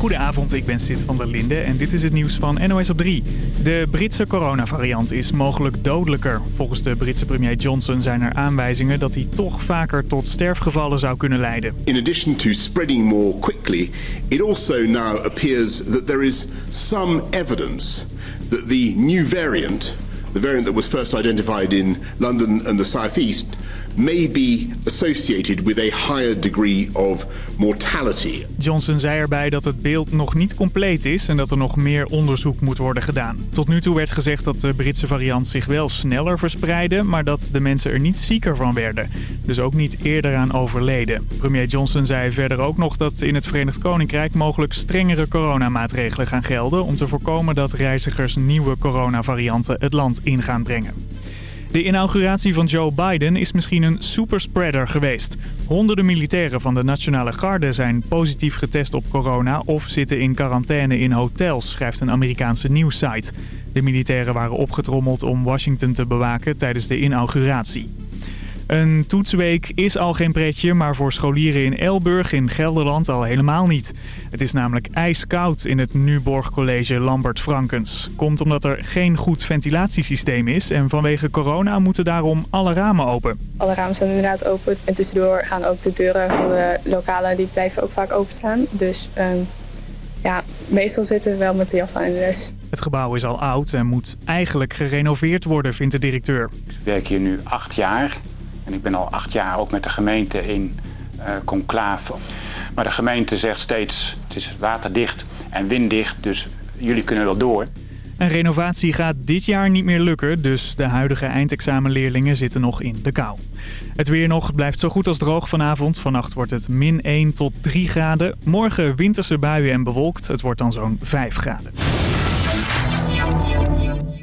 Goedenavond, ik ben Sid van der Linde en dit is het nieuws van NOS op 3. De Britse coronavariant is mogelijk dodelijker. Volgens de Britse premier Johnson zijn er aanwijzingen dat hij toch vaker tot sterfgevallen zou kunnen leiden. In addition to spreading more quickly, it also now appears that there is some evidence that the new variant, the variant that was first identified in London and the southeast, may be associated with a higher degree of mortality. Johnson zei erbij dat het beeld nog niet compleet is en dat er nog meer onderzoek moet worden gedaan. Tot nu toe werd gezegd dat de Britse variant zich wel sneller verspreidde, maar dat de mensen er niet zieker van werden. Dus ook niet eerder aan overleden. Premier Johnson zei verder ook nog dat in het Verenigd Koninkrijk mogelijk strengere coronamaatregelen gaan gelden om te voorkomen dat reizigers nieuwe coronavarianten het land in gaan brengen. De inauguratie van Joe Biden is misschien een superspreader geweest. Honderden militairen van de Nationale Garde zijn positief getest op corona... of zitten in quarantaine in hotels, schrijft een Amerikaanse nieuwssite. De militairen waren opgetrommeld om Washington te bewaken tijdens de inauguratie. Een toetsweek is al geen pretje, maar voor scholieren in Elburg in Gelderland al helemaal niet. Het is namelijk ijskoud in het Nuborg College Lambert Frankens. Komt omdat er geen goed ventilatiesysteem is en vanwege corona moeten daarom alle ramen open. Alle ramen zijn inderdaad open en tussendoor gaan ook de deuren van de lokalen, die blijven ook vaak openstaan. Dus um, ja, meestal zitten we wel met de jas aan in de les. Het gebouw is al oud en moet eigenlijk gerenoveerd worden, vindt de directeur. Ik werk hier nu acht jaar ik ben al acht jaar ook met de gemeente in uh, conclave. Maar de gemeente zegt steeds, het is waterdicht en winddicht, dus jullie kunnen wel door. Een renovatie gaat dit jaar niet meer lukken, dus de huidige eindexamenleerlingen zitten nog in de kou. Het weer nog blijft zo goed als droog vanavond. Vannacht wordt het min 1 tot 3 graden. Morgen winterse buien en bewolkt. Het wordt dan zo'n 5 graden.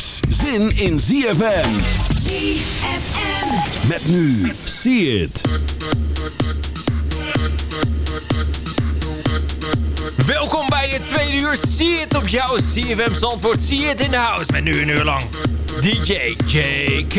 is zin in ZFM. ZFM. Met nu, see it. Welkom bij het tweede uur. Zie het op jouw CFM Zandvoort. Zie het in de house. Met nu een uur lang DJ JK.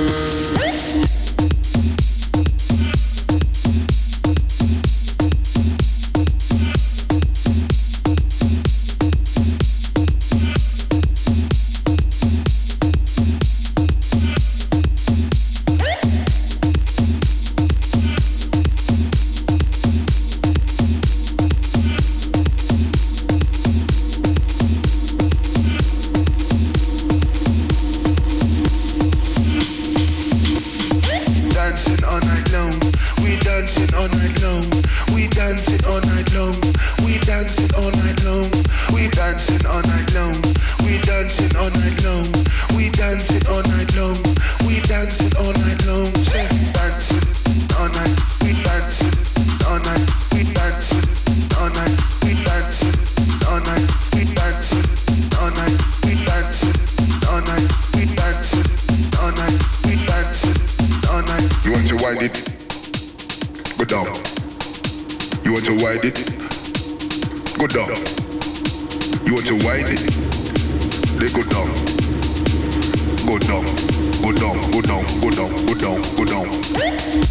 We dancing all night long. We dancing all night long. We dancing all night long. We dancing all night long. We dancing all night long. We dancing all night long. Say dancing all night. We dancing to wind it? Go down. You want to wind it? Then go down. Go down. Go down. Go down. Go down. Go down. Go down.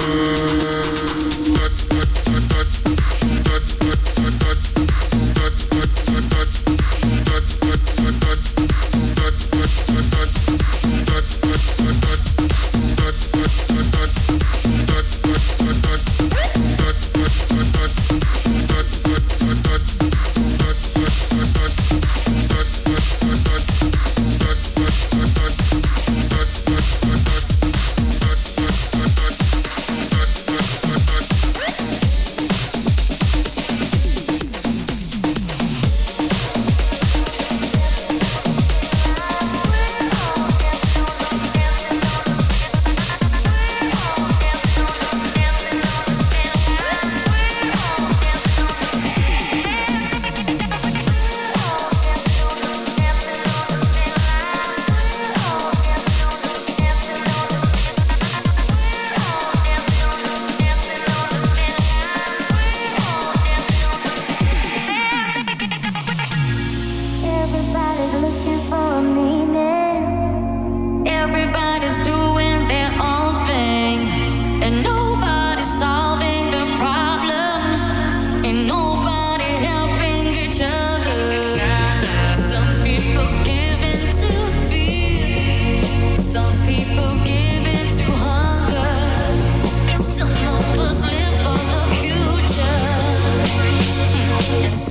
It's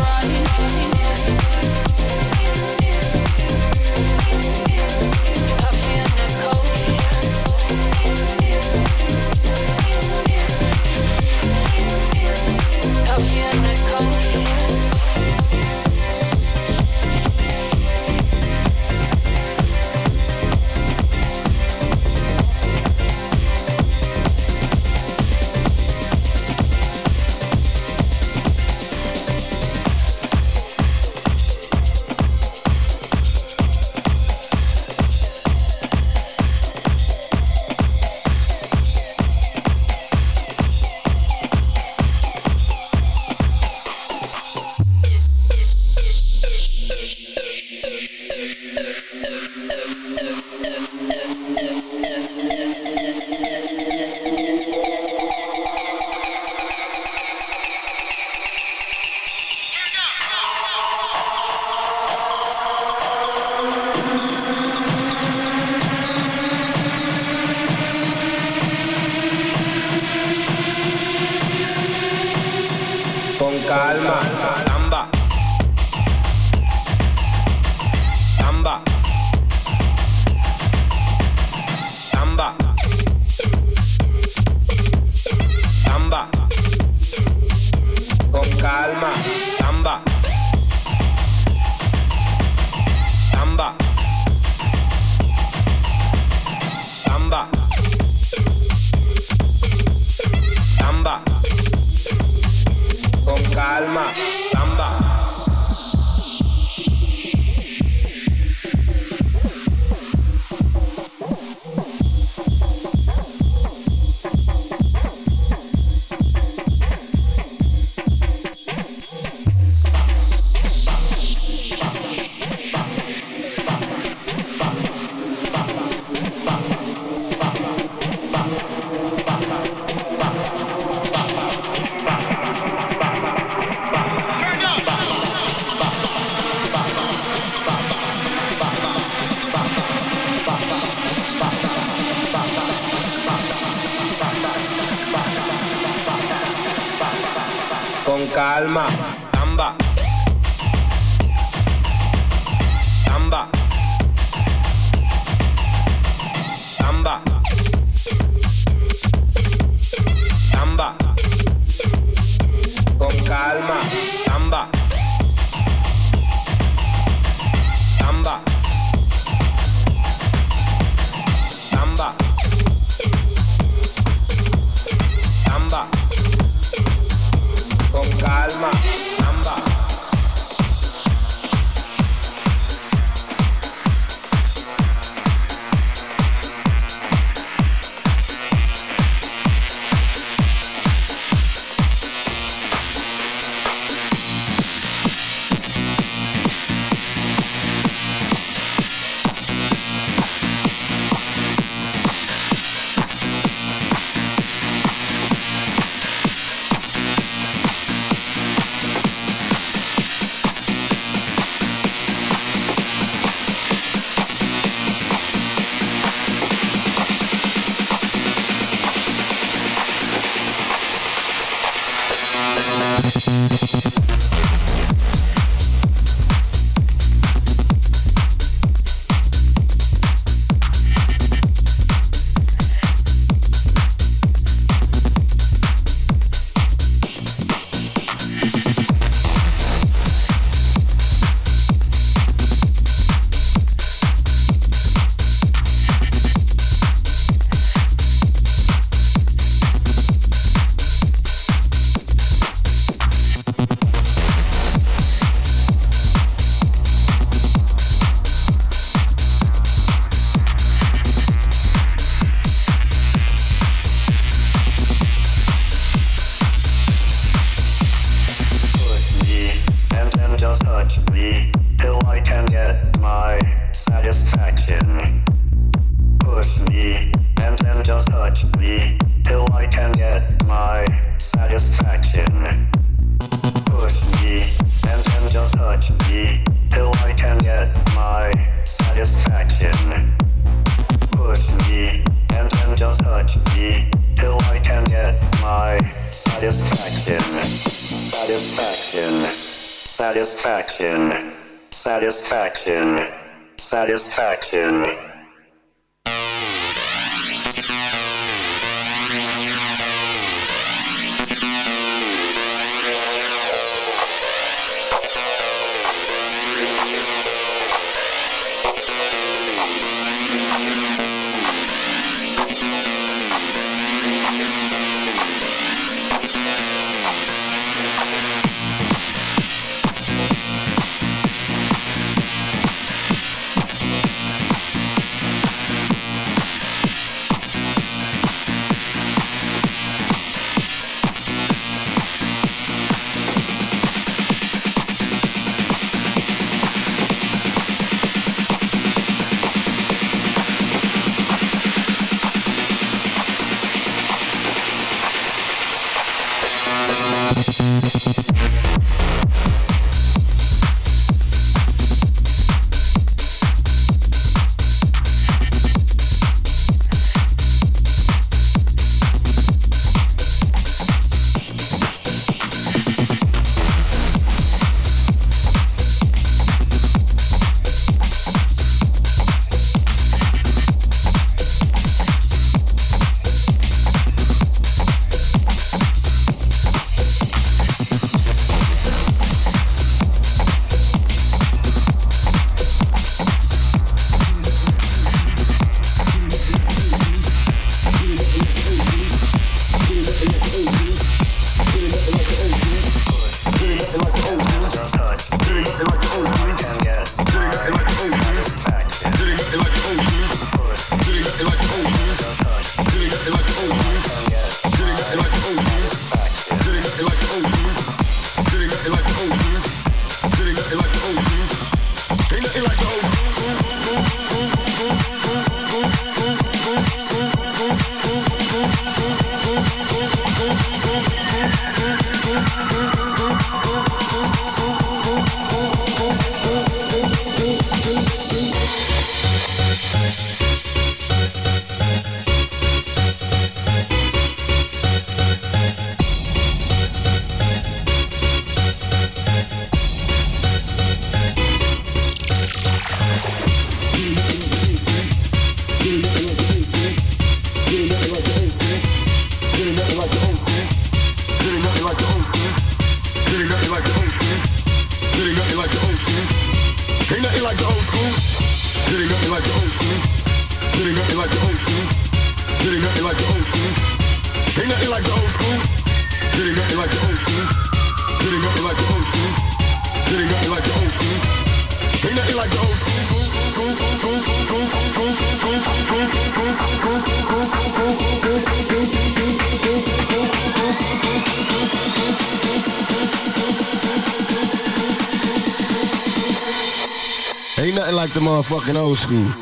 fucking old school.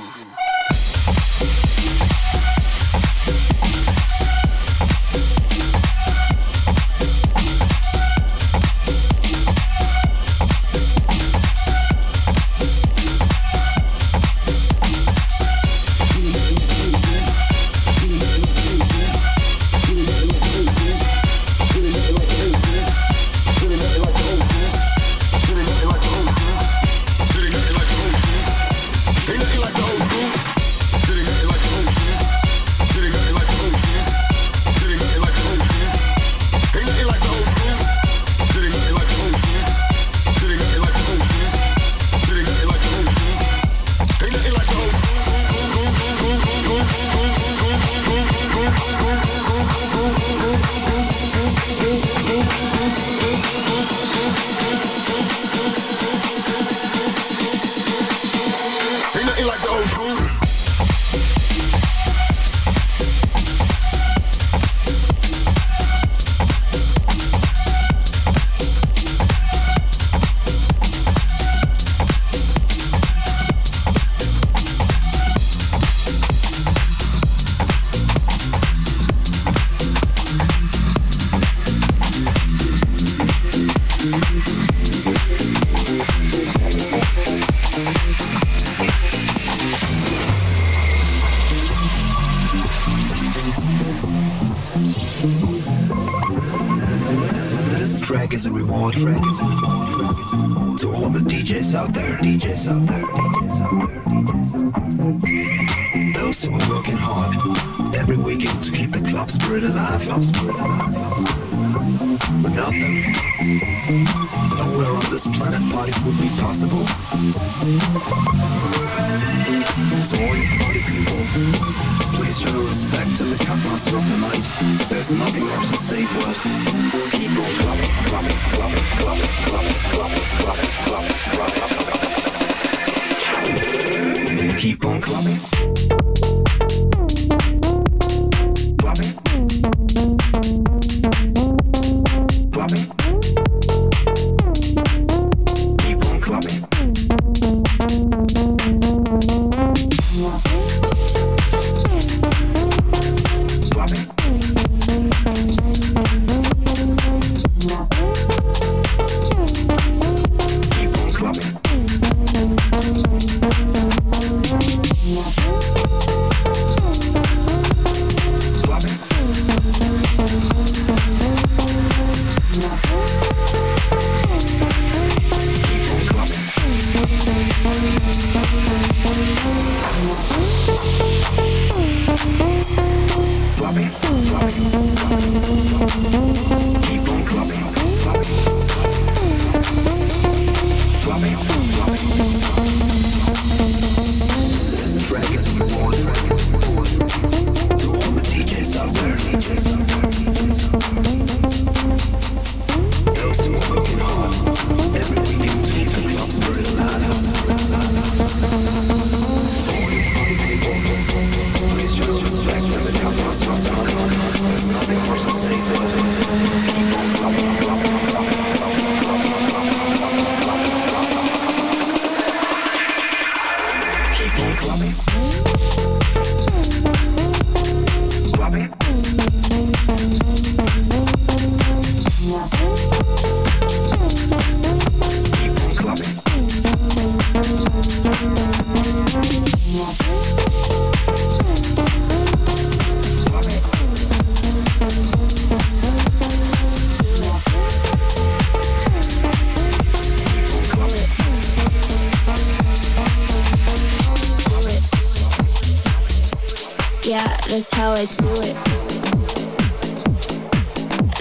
Yeah, that's how I do it.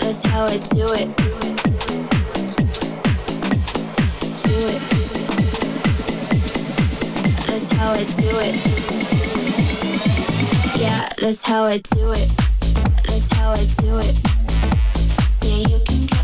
That's how I do it. That's how I do it. Yeah, that's how I do it. That's how I do it. Yeah, you can.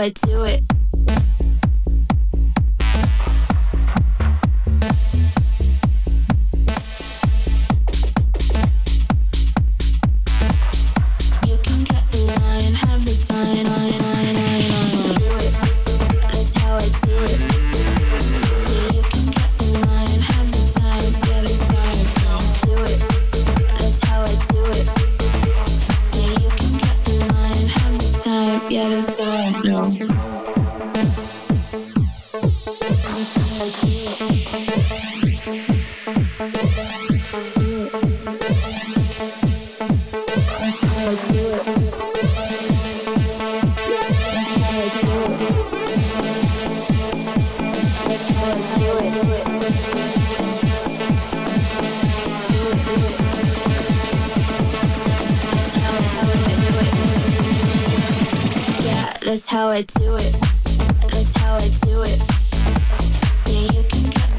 I do it. That's how I do it. That's how I do it. Yeah, you can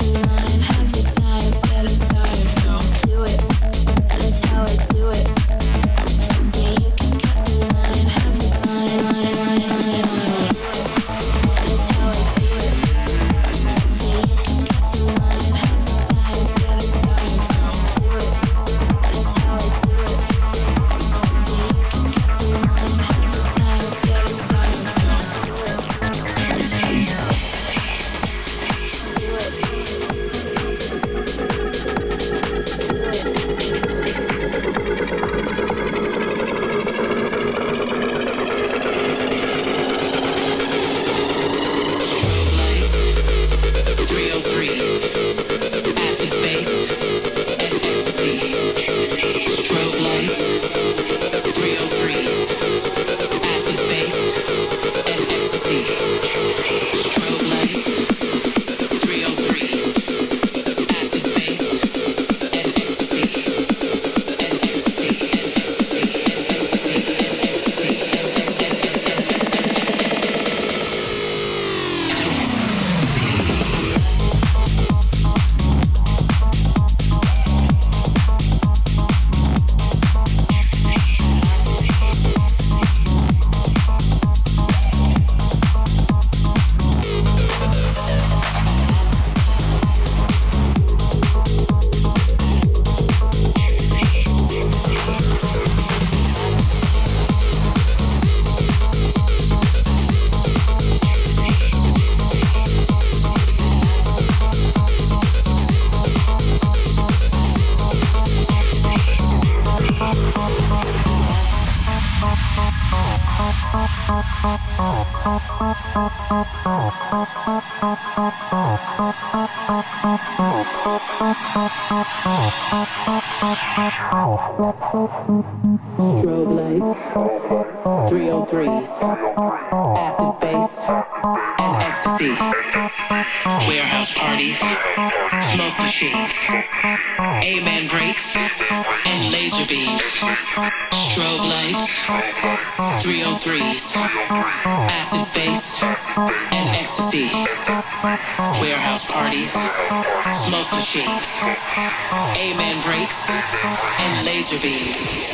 Strobe lights, 303, acid base. NFC, warehouse parties, smoke machines, amen breaks, and laser beams, strobe lights, 303s, acid base, and ecstasy, warehouse parties, smoke machines, amen breaks, and laser beams.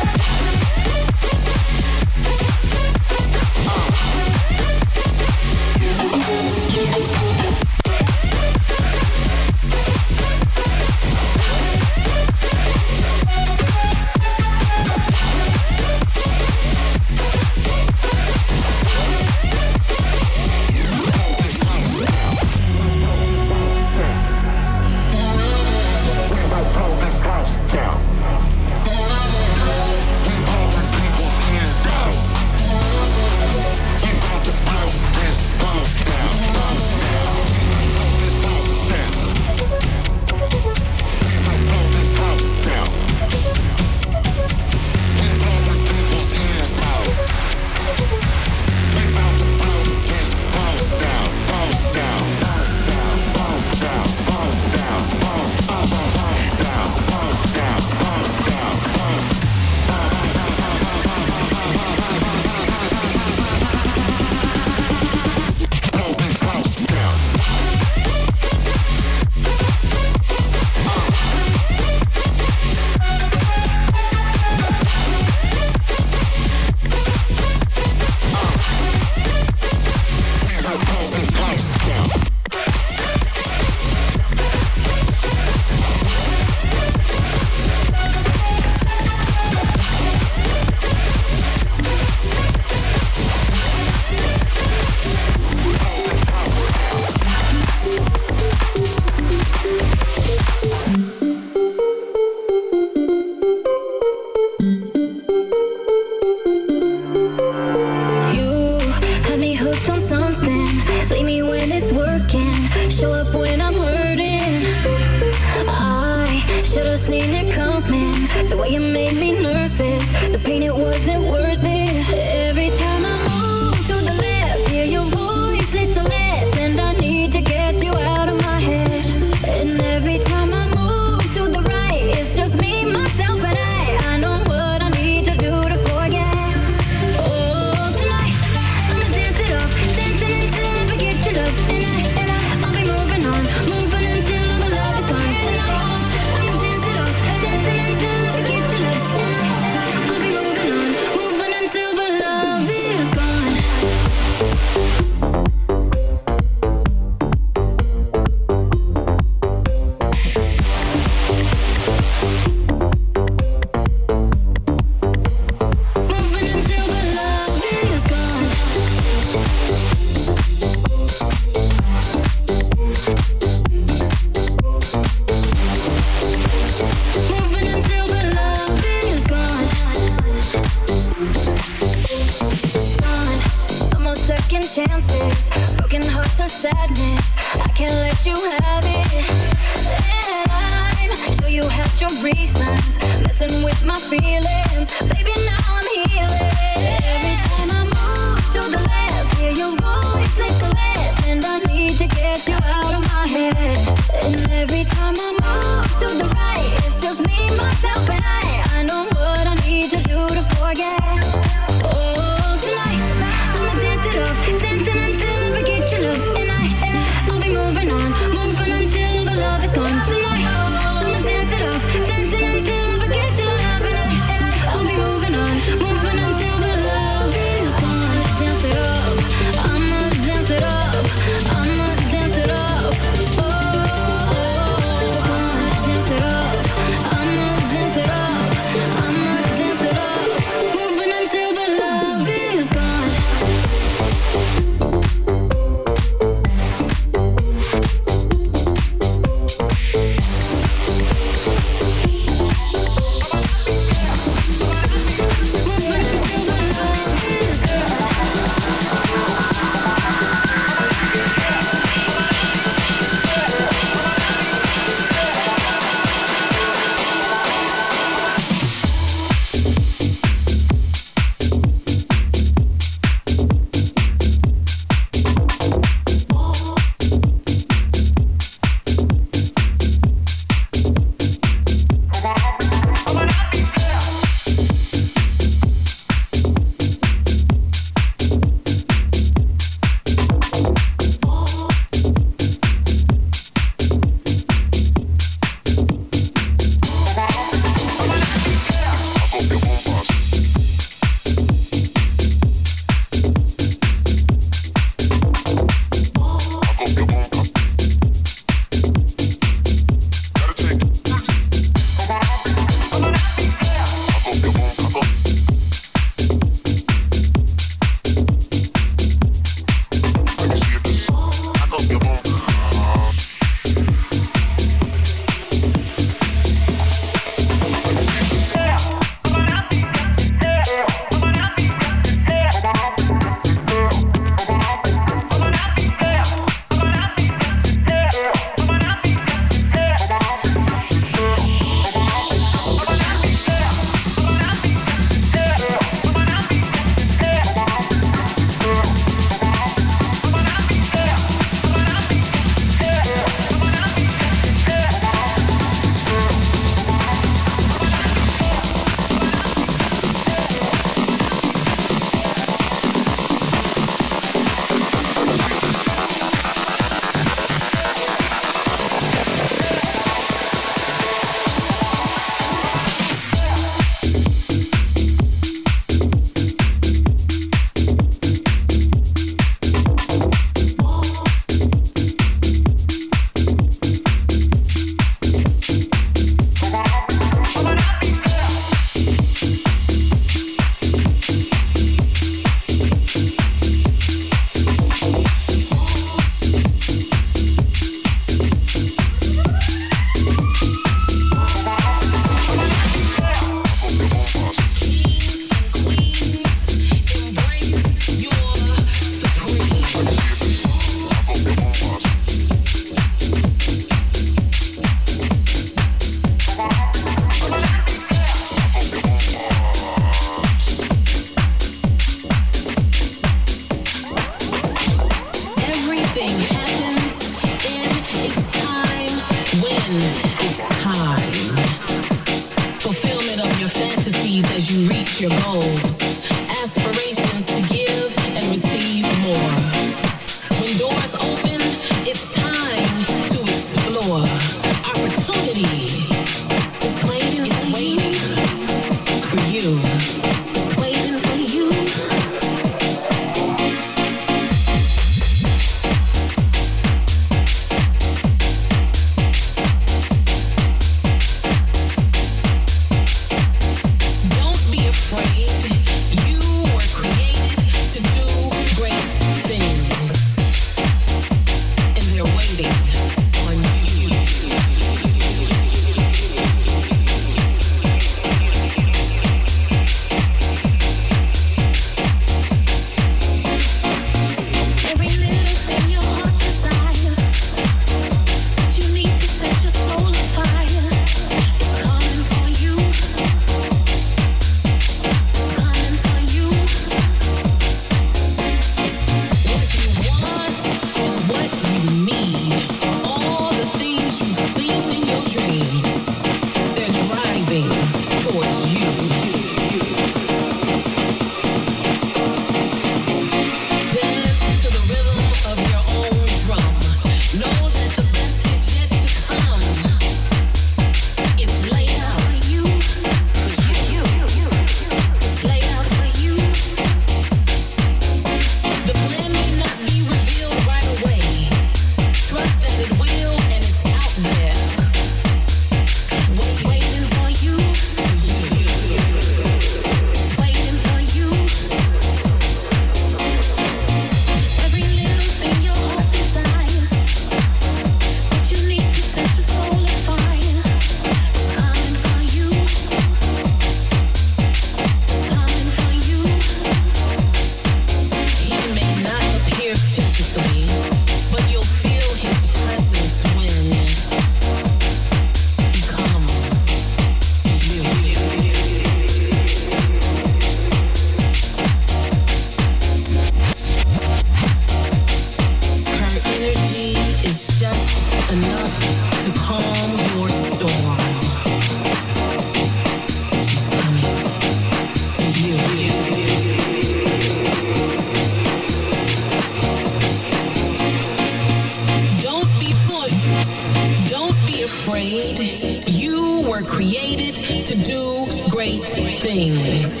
Things.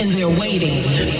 And they're waiting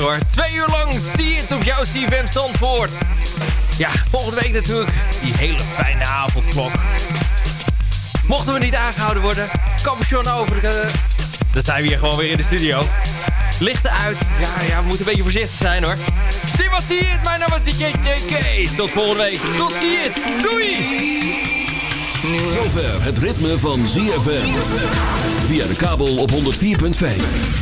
hoor. Twee uur lang zie je het op jouw CFM Zandvoort. Ja, volgende week natuurlijk die hele fijne avondklok. Mochten we niet aangehouden worden, capuchon over. De, dan zijn we hier gewoon weer in de studio. Lichten uit. Ja, ja, we moeten een beetje voorzichtig zijn hoor. Dit was zie het. Mijn naam is DJ JK. Tot volgende week. Tot zie het. Doei. Zover het ritme van ZFM. Via de kabel op 104.5.